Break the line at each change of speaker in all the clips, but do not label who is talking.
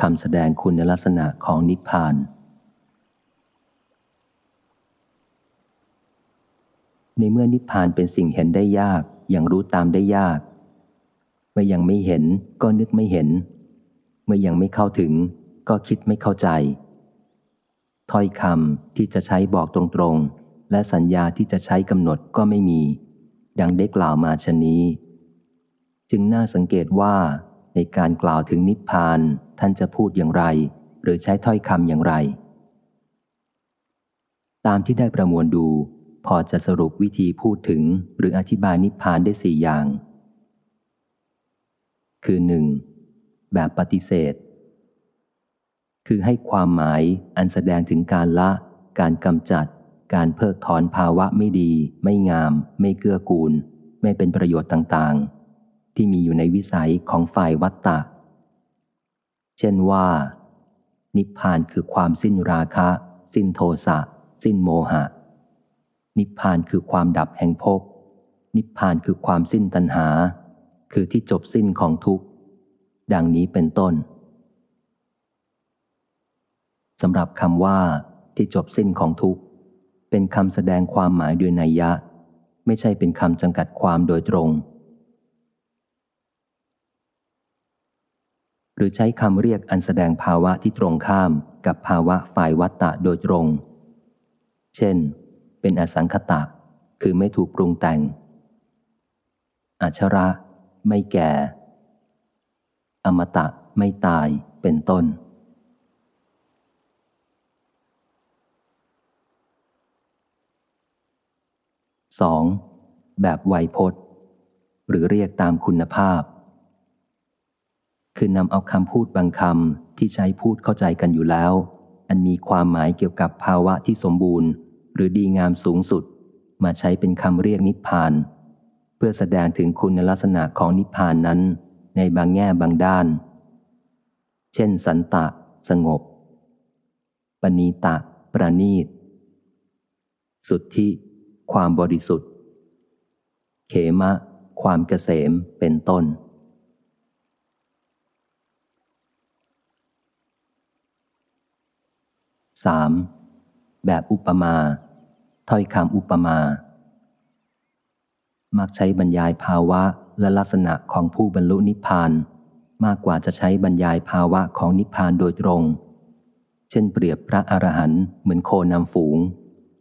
คำแสดงคุณลักษณะของนิพพาน ในเมื่อนิพพานเป็นสิ่งเห็นได้ยาก อย่างรู้ตามได้ยาก เมื่อยังไม่เห็นก็นึกไม่เห็น เมื่อยังไม่เข้าถึง ก็คิดไม่เข้าใจ ถ้อยคำที่จะใช้บอกตรงๆ และสัญญาที่จะใช้กำหนดก็ไม่มี ดังได้กล่าวมาชนนี้ จึงน่าสังเกตว่าในการกล่าวถึงนิพพาน ท่านจะพูดอย่างไร หรือใช้ถ้อยคำอย่างไร ตามที่ได้ประมวลดู พอจะสรุปวิธีพูดถึงหรืออธิบายนิพพานได้สี่อย่าง คือหนึ่งแบบปฏิเสธ คือให้ความหมายอันแสดงถึงการละ การกำจัด การเพิกถอนภาวะไม่ดี ไม่งาม ไม่เกื้อกูล ไม่เป็นประโยชน์ต่างๆ ที่มีอยู่ในวิสัยของฝ่ายวัตตะ เช่นว่า นิพพานคือความสิ้นราคะ สิ้นโทสะ สิ้นโมหะ นิพพานคือความดับแห่งภพ นิพพานคือความสิ้นตัณหา คือที่จบสิ้นของทุกข์ ดังนี้เป็นต้นสำหรับคำว่าที่จบสิ้นของทุกข์ เป็นคำแสดงความหมายโดยนัยยะ ไม่ใช่เป็นคำจำกัดความโดยตรง หรือใช้คำเรียกอันแสดงภาวะที่ตรงข้ามกับภาวะฝ่ายวัตตะโดยตรง เช่น เป็นอสังคตะ คือไม่ถูกปรุงแต่ง อัชระ ไม่แก่ อมตะไม่ตายเป็นต้น 2. แบบไวยพจน์ หรือเรียกตามคุณภาพ คือนำเอาคำพูดบางคำที่ใช้พูดเข้าใจกันอยู่แล้ว อันมีความหมายเกี่ยวกับภาวะที่สมบูรณ์ หรือดีงามสูงสุด มาใช้เป็นคำเรียกนิพพาน เพื่อแสดงถึงคุณลักษณะของนิพพานนั้น ในบางแง่บางด้าน เช่น สันตะ สงบปณีตะ ประณีต สุทธิ ความบริสุทธิ์ เขมะ ความเกษมเป็นต้น 3. แบบอุปมา ถ้อยคำอุปมา มักใช้บรรยายภาวะและลักษณะของผู้บรรลุนิพพาน มากกว่าจะใช้บรรยายภาวะของนิพพานโดยตรง เช่นเปรียบพระอรหันต์เหมือนโคนำฝูง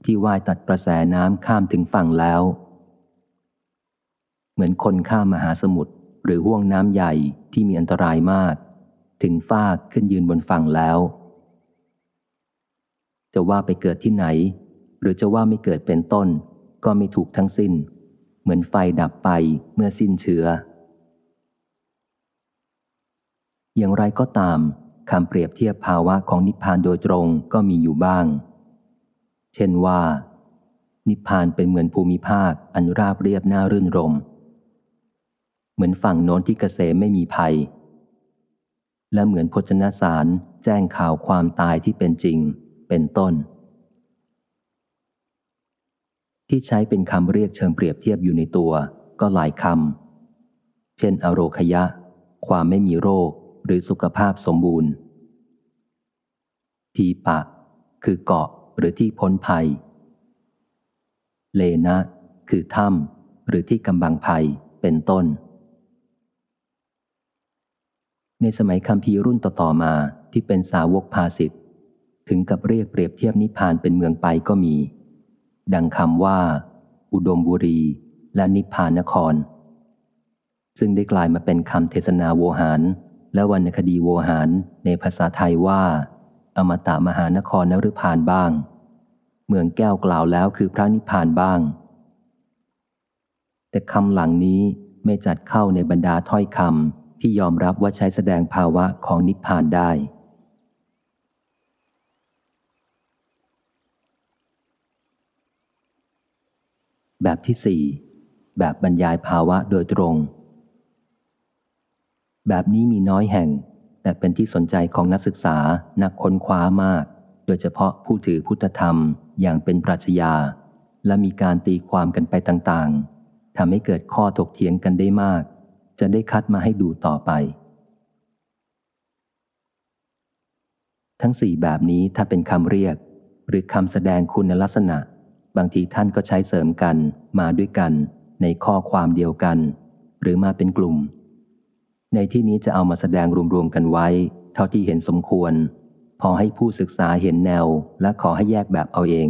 ที่ว่ายตัดกระแสน้ำข้ามถึงฝั่งแล้ว เหมือนคนข้ามมหาสมุทรหรือห่วงน้ำใหญ่ที่มีอันตรายมาก ถึงฟากขึ้นยืนบนฝั่งแล้ว จะว่าไปเกิดที่ไหน หรือจะว่าไม่เกิดเป็นต้น ก็ไม่ถูกทั้งสิ้น เหมือนไฟดับไปเมื่อสิ้นเชื้อ อย่างไรก็ตามคำเปรียบเทียบภาวะของนิพพานโดยตรงก็มีอยู่บ้าง เช่นว่า นิพพานเป็นเหมือนภูมิภาคอันราบเรียบน่ารื่นรม เหมือนฝั่งโน้นที่กเกษมไม่มีภัย และเหมือนพจนสารแจ้งข่าวความตายที่เป็นจริง เป็นต้น ที่ใช้เป็นคำเรียกเชิงเปรียบเทียบอยู่ในตัว ก็หลายคำ เช่น อโรคยะ ความไม่มีโรคหรือสุขภาพสมบูรณ์ ทีปะ คือเกาะหรือที่พ้นภัย เลนะ คือถ้ำหรือที่กำบังภัยเป็นต้น ในสมัยคำพีรุ่นต่อๆมาที่เป็นสาวกภาสิทธ ถึงกับเรียกเปรียบเทียบนิพพานเป็นเมืองไปก็มี ดังคำว่า อุดมบุรี และนิพพานนคร ซึ่งได้กลายมาเป็นคำเทศนาโวหาร และวรรณคดีโวหารในภาษาไทยว่า อมตะมหานครนฤพานบ้าง เมืองแก้วกล่าวแล้วคือพระนิพพานบ้าง แต่คำหลังนี้ไม่จัดเข้าในบรรดาถ้อยคำที่ยอมรับว่าใช้แสดงภาวะของนิพพานได้ แบบที่สี่แบบบรรยายภาวะโดยตรง แบบนี้มีน้อยแห่ง แต่เป็นที่สนใจของนักศึกษานักค้นคว้ามาก โดยเฉพาะผู้ถือพุทธธรรมอย่างเป็นปรัชญา และมีการตีความกันไปต่างๆทำให้เกิดข้อถกเถียงกันได้มาก จะได้คัดมาให้ดูต่อไป ทั้งสี่แบบนี้ถ้าเป็นคำเรียก หรือคำแสดงคุณลักษณะ บางทีท่านก็ใช้เสริมกันมาด้วยกัน ในข้อความเดียวกัน หรือมาเป็นกลุ่ม ในที่นี้จะเอามาแสดงรวมๆกันไว้ เท่าที่เห็นสมควร พอให้ผู้ศึกษาเห็นแนวและขอให้แยกแบบเอาเอง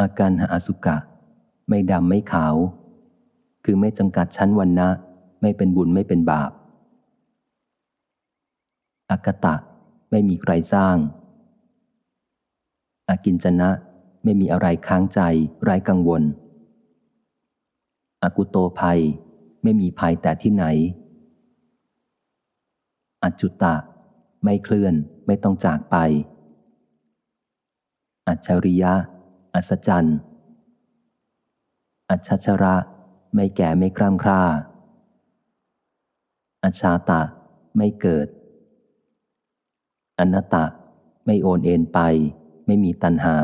อาการหาอสุกะ ไม่ดำไม่ขาว คือไม่จำกัดชั้นวันนะไม่เป็นบุญไม่เป็นบาปอากตะ ไม่มีใครสร้าง อากินจนะ ไม่มีอะไรค้างใจ ไร้กังวล อากุโตภัย ไม่มีภัยแต่ที่ไหนอจจุตะ ไม่เคลื่อน ไม่ต้องจากไป อัจฉริยะ อัศจรรย์ อัจฉชระ ไม่แก่ไม่กล้ามคร่าอัจฉาตะ ไม่เกิด อนัตตะ ไม่โอนเอ็นไป ไม่มีตัณหา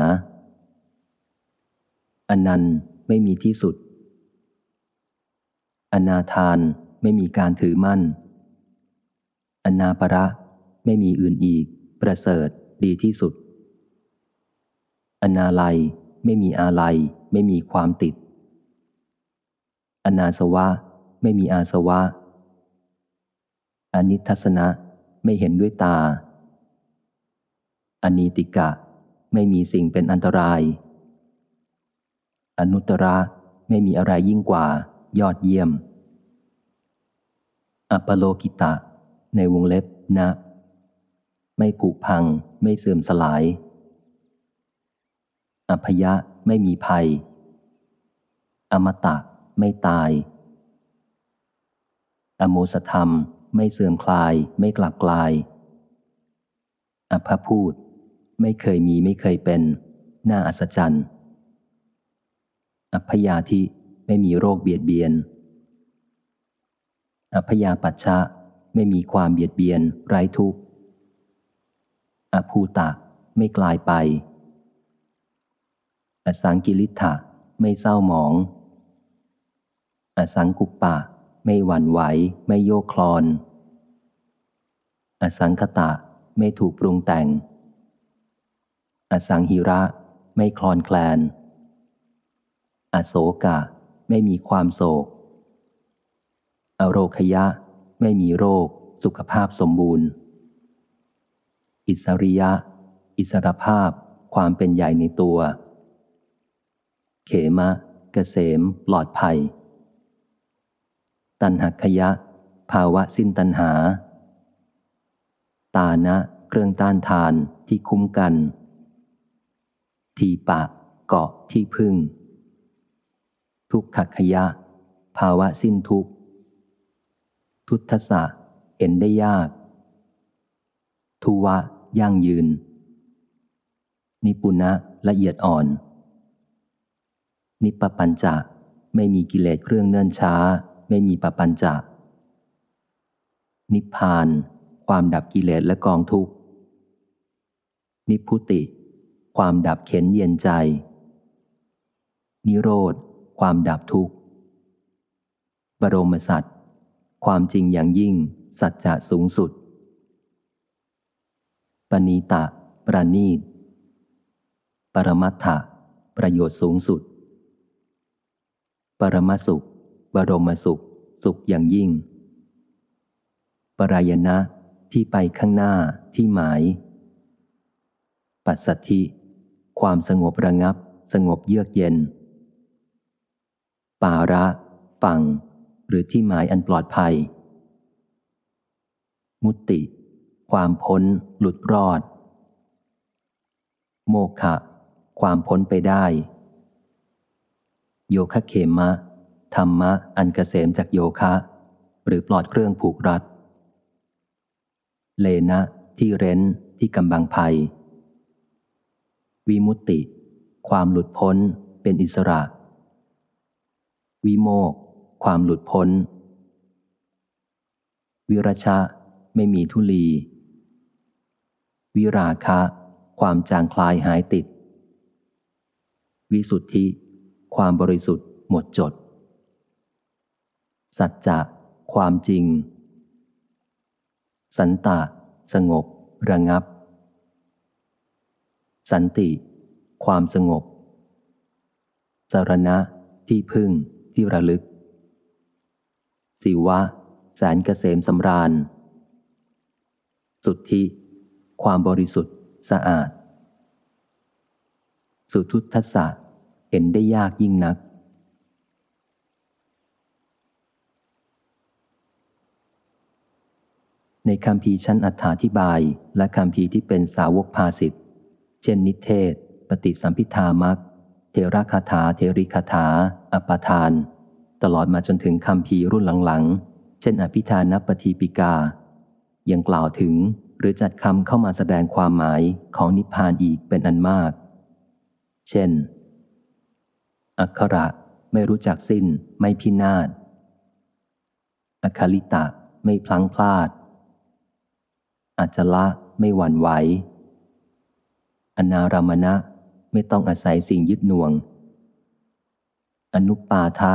อนันต์ไม่มีที่สุด อนาทานไม่มีการถือมั่น อนาประ ไม่มีอื่นอีก ประเสริฐดีที่สุด อนาลัยไม่มีอาลัย ไม่มีความติด อนาสวะ ไม่มีอาสวะ อนิทัศนะ ไม่เห็นด้วยตา อนีติกะ ไม่มีสิ่งเป็นอันตราย อนุตระไม่มีอะไรยิ่งกว่า ยอดเยี่ยม อัปโลกิตะ ในวงเล็บนะ ไม่ผุพัง ไม่เสื่อมสลาย อภยะไม่มีภัย อมตะไม่ตาย อโมสธรรม ไม่เสื่อมคลาย ไม่กลับกลาย อภพูด ไม่เคยมีไม่เคยเป็น น่าอัศจรรย์ อัพยาธิไม่มีโรคเบียดเบียน อัพยาปัชชะไม่มีความเบียดเบียน ไร้ทุกข์ อภูตะไม่กลายไป อสังกิริธะไม่เศร้าหมอง อสังกุปปะ ไม่หวั่นไหว ไม่โยคลอน อสังคตะไม่ถูกปรุงแต่ง อสังหิระ ไม่คลอนแคลน อโศกะ ไม่มีความโศก อโรคยะ ไม่มีโรค สุขภาพสมบูรณ์ อิสริยะ อิสรภาพ ความเป็นใหญ่ในตัว เขมะเกษมปลอดภัย ตันหักขยะ ภาวะสิ้นตันหา ตานะ เครื่องต้านทานที่คุ้มกัน ทีปะ เกาะที่พึ่ง ทุกขขยะ ภาวะสิ้นทุกทุตสะเห็นได้ยาก ทุวะยั่งยืน นิปุณะละเอียดอ่อน นิปปัญจะไม่มีกิเลสเครื่องเนื่นช้า ไม่มีปปัญจะนิพพาน ความดับกิเลสและกองทุกนิพุติ ความดับเข็นเย็นใจ นิโรธ ความดับทุกข์ บรมสัตว์ความจริงอย่างยิ่ง สัจจะสูงสุด ปณีตะ ประนีต ปรมัตถะ ประโยชน์สูงสุด ปรมสุข บรมสุข สุขอย่างยิ่ง ปรายณะที่ไปข้างหน้าที่หมาย ปัสสัทธิ ความสงบระงับ สงบเยือกเย็น ป่าระ ฝั่ง หรือที่หมายอันปลอดภัย มุติ ความพ้น หลุดรอด โมฆะความพ้นไปได้ โยคะเขมะ ธรรมะ อันเกษมจากโยคะ หรือปลอดเครื่องผูกรัด เลนะ ที่เร้น ที่กำบังภัย วิมุตติ ความหลุดพ้นเป็นอิสระ วิโมก ความหลุดพ้น วิรชะ ไม่มีทุลี วิราคะ ความจางคลายหายติด วิสุทธิ ความบริสุทธิ์หมดจด สัจจะ ความจริง สันตะ สงบ ระงับ สันติ ความสงบ สารณะ ที่พึ่ง ที่ระลึก สิวะ แสนเกษมสำราญ สุทธิ ความบริสุทธิ์ สะอาด สุทุทัสสะเห็นได้ยากยิ่งนักในคำพีชั้นอธิบายและคำพีที่เป็นสาวกภาสิทธ เช่นนิเทศ ปฏิสัมพิธามักเทระคาถาเทริคาถา อปทาน ตลอดมาจนถึงคำพีรุ่นหลังๆ เช่นอภิธานปฏิปิกา ยังกล่าวถึงหรือจัดคำเข้ามาแสดงความหมายของนิพพานอีกเป็นอันมาก เช่น อักขระไม่รู้จักสิ้นไม่พินาศอคาลิตะไม่พลั้งพลาด อัจละไม่หวั่นไหว อนารามณะไม่ต้องอาศัยสิ่งยึดหน่วง อนุปาทะ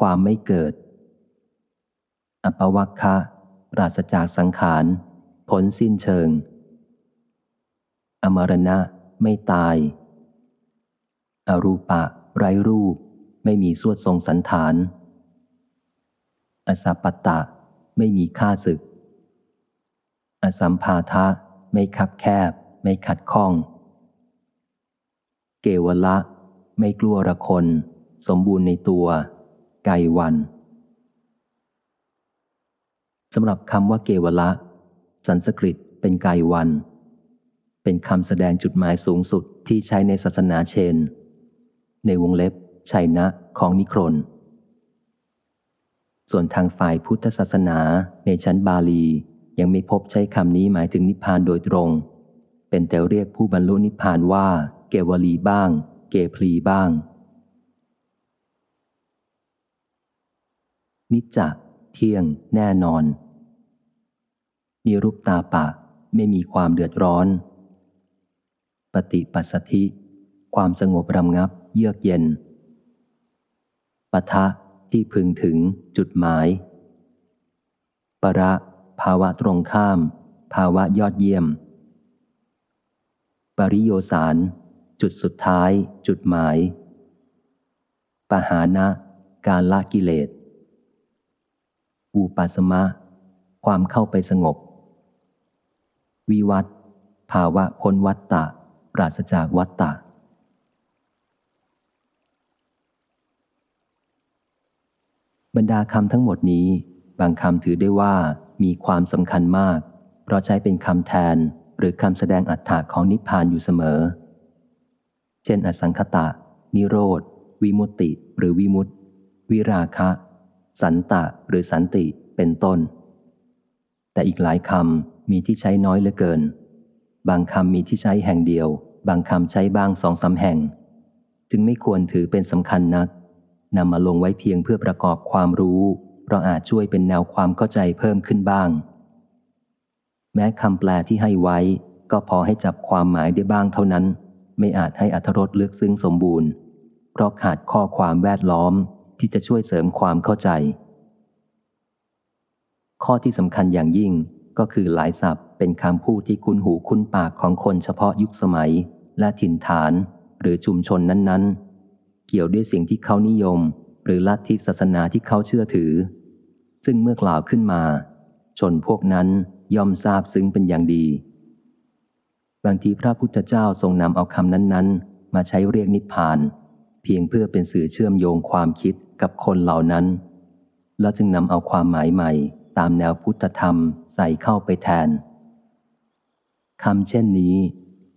ความไม่เกิด อปวัคคะปราศจากสังขารผลสิ้นเชิง อมรณะไม่ตาย อรูปะ ไร้รูป ไม่มีสวดทรงสันฐาน อสัปตะ ไม่มีค่าศึก อสัมภาทะ ไม่คับแคบ ไม่ขัดข้อง วละ ไม่กลัวระคน สมบูรณ์ในตัว ไกวันสำหรับคำว่าเกวละ สันสกฤตเป็นไกวัน เป็นคำแสดงจุดหมายสูงสุดที่ใช้ในศาสนาเชน ในวงเล็บชัยนะของนิครน ส่วนทางฝ่ายพุทธศาสนาในชั้นบาลียังไม่พบใช้คำนี้หมายถึงนิพพานโดยตรง เป็นแต่เรียกผู้บรรลุนิพพานว่า เกวลีบ้าง เกพลีบ้าง นิจจะเที่ยง แน่นอน นิรุปตาปะไม่มีความเดือดร้อน ปฏิปัสสธิ ความสงบรำงับ เยือกเย็นปะทะที่พึงถึงจุดหมาย ประภาวะตรงข้าม ภาวะยอดเยี่ยม ปริโยสาร จุดสุดท้าย จุดหมาย ปหานะ การละกิเลสอุปัสมะ ความเข้าไปสงบ วิวัตภาวะพ้นวัตตะ ปราศจากวัตตะ บรรดาคำทั้งหมดนี้ บางคำถือได้ว่ามีความสำคัญมาก เพราะใช้เป็นคำแทนหรือคำแสดงอัตถะของนิพพานอยู่เสมอ เช่นอสังคตะ นิโรธ วิมุตติ หรือวิมุตติ วิราคะ สันตะหรือสันติเป็นต้น แต่อีกหลายคำมีที่ใช้น้อยเหลือเกิน บางคำมีที่ใช้แห่งเดียว บางคำใช้บ้างสองสาแห่ง จึงไม่ควรถือเป็นสำคัญนักนำมาลงไว้เพียงเพื่อประกอบความรู้ เพราะอาจช่วยเป็นแนวความเข้าใจเพิ่มขึ้นบ้าง แม้คำแปลที่ให้ไว้ก็พอให้จับความหมายได้บ้างเท่านั้น ไม่อาจให้อัธรสลึกซึ้งสมบูรณ์ เพราะขาดข้อความแวดล้อมที่จะช่วยเสริมความเข้าใจ ข้อที่สำคัญอย่างยิ่งก็คือหลายศัพท์เป็นคำพูดที่คุ้นหูคุ้นปากของคนเฉพาะยุคสมัย และถิ่นฐาน หรือชุมชนนั้นๆ เกี่ยวด้วยสิ่งที่เขานิยม หรือลัทธิศาสนาที่เขาเชื่อถือ ซึ่งเมื่อกล่าวขึ้นมา ชนพวกนั้นย่อมทราบซึ้งเป็นอย่างดี บางทีพระพุทธเจ้าทรงนำเอาคำนั้นๆ มาใช้เรียกนิพพาน เพียงเพื่อเป็นสื่อเชื่อมโยงความคิดกับคนเหล่านั้น แล้วจึงนำเอาความหมายใหม่ ตามแนวพุทธธรรมใส่เข้าไปแทนคำเช่นนี้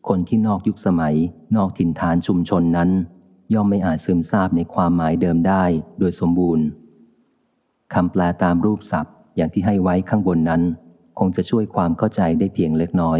คนที่นอกยุคสมัย นอกถิ่นฐานชุมชนนั้น ย่อมไม่อาจซึมซาบในความหมายเดิมได้โดยสมบูรณ์คำแปลตามรูปศัพท์อย่างที่ให้ไว้ข้างบนนั้น คงจะช่วยความเข้าใจได้เพียงเล็กน้อย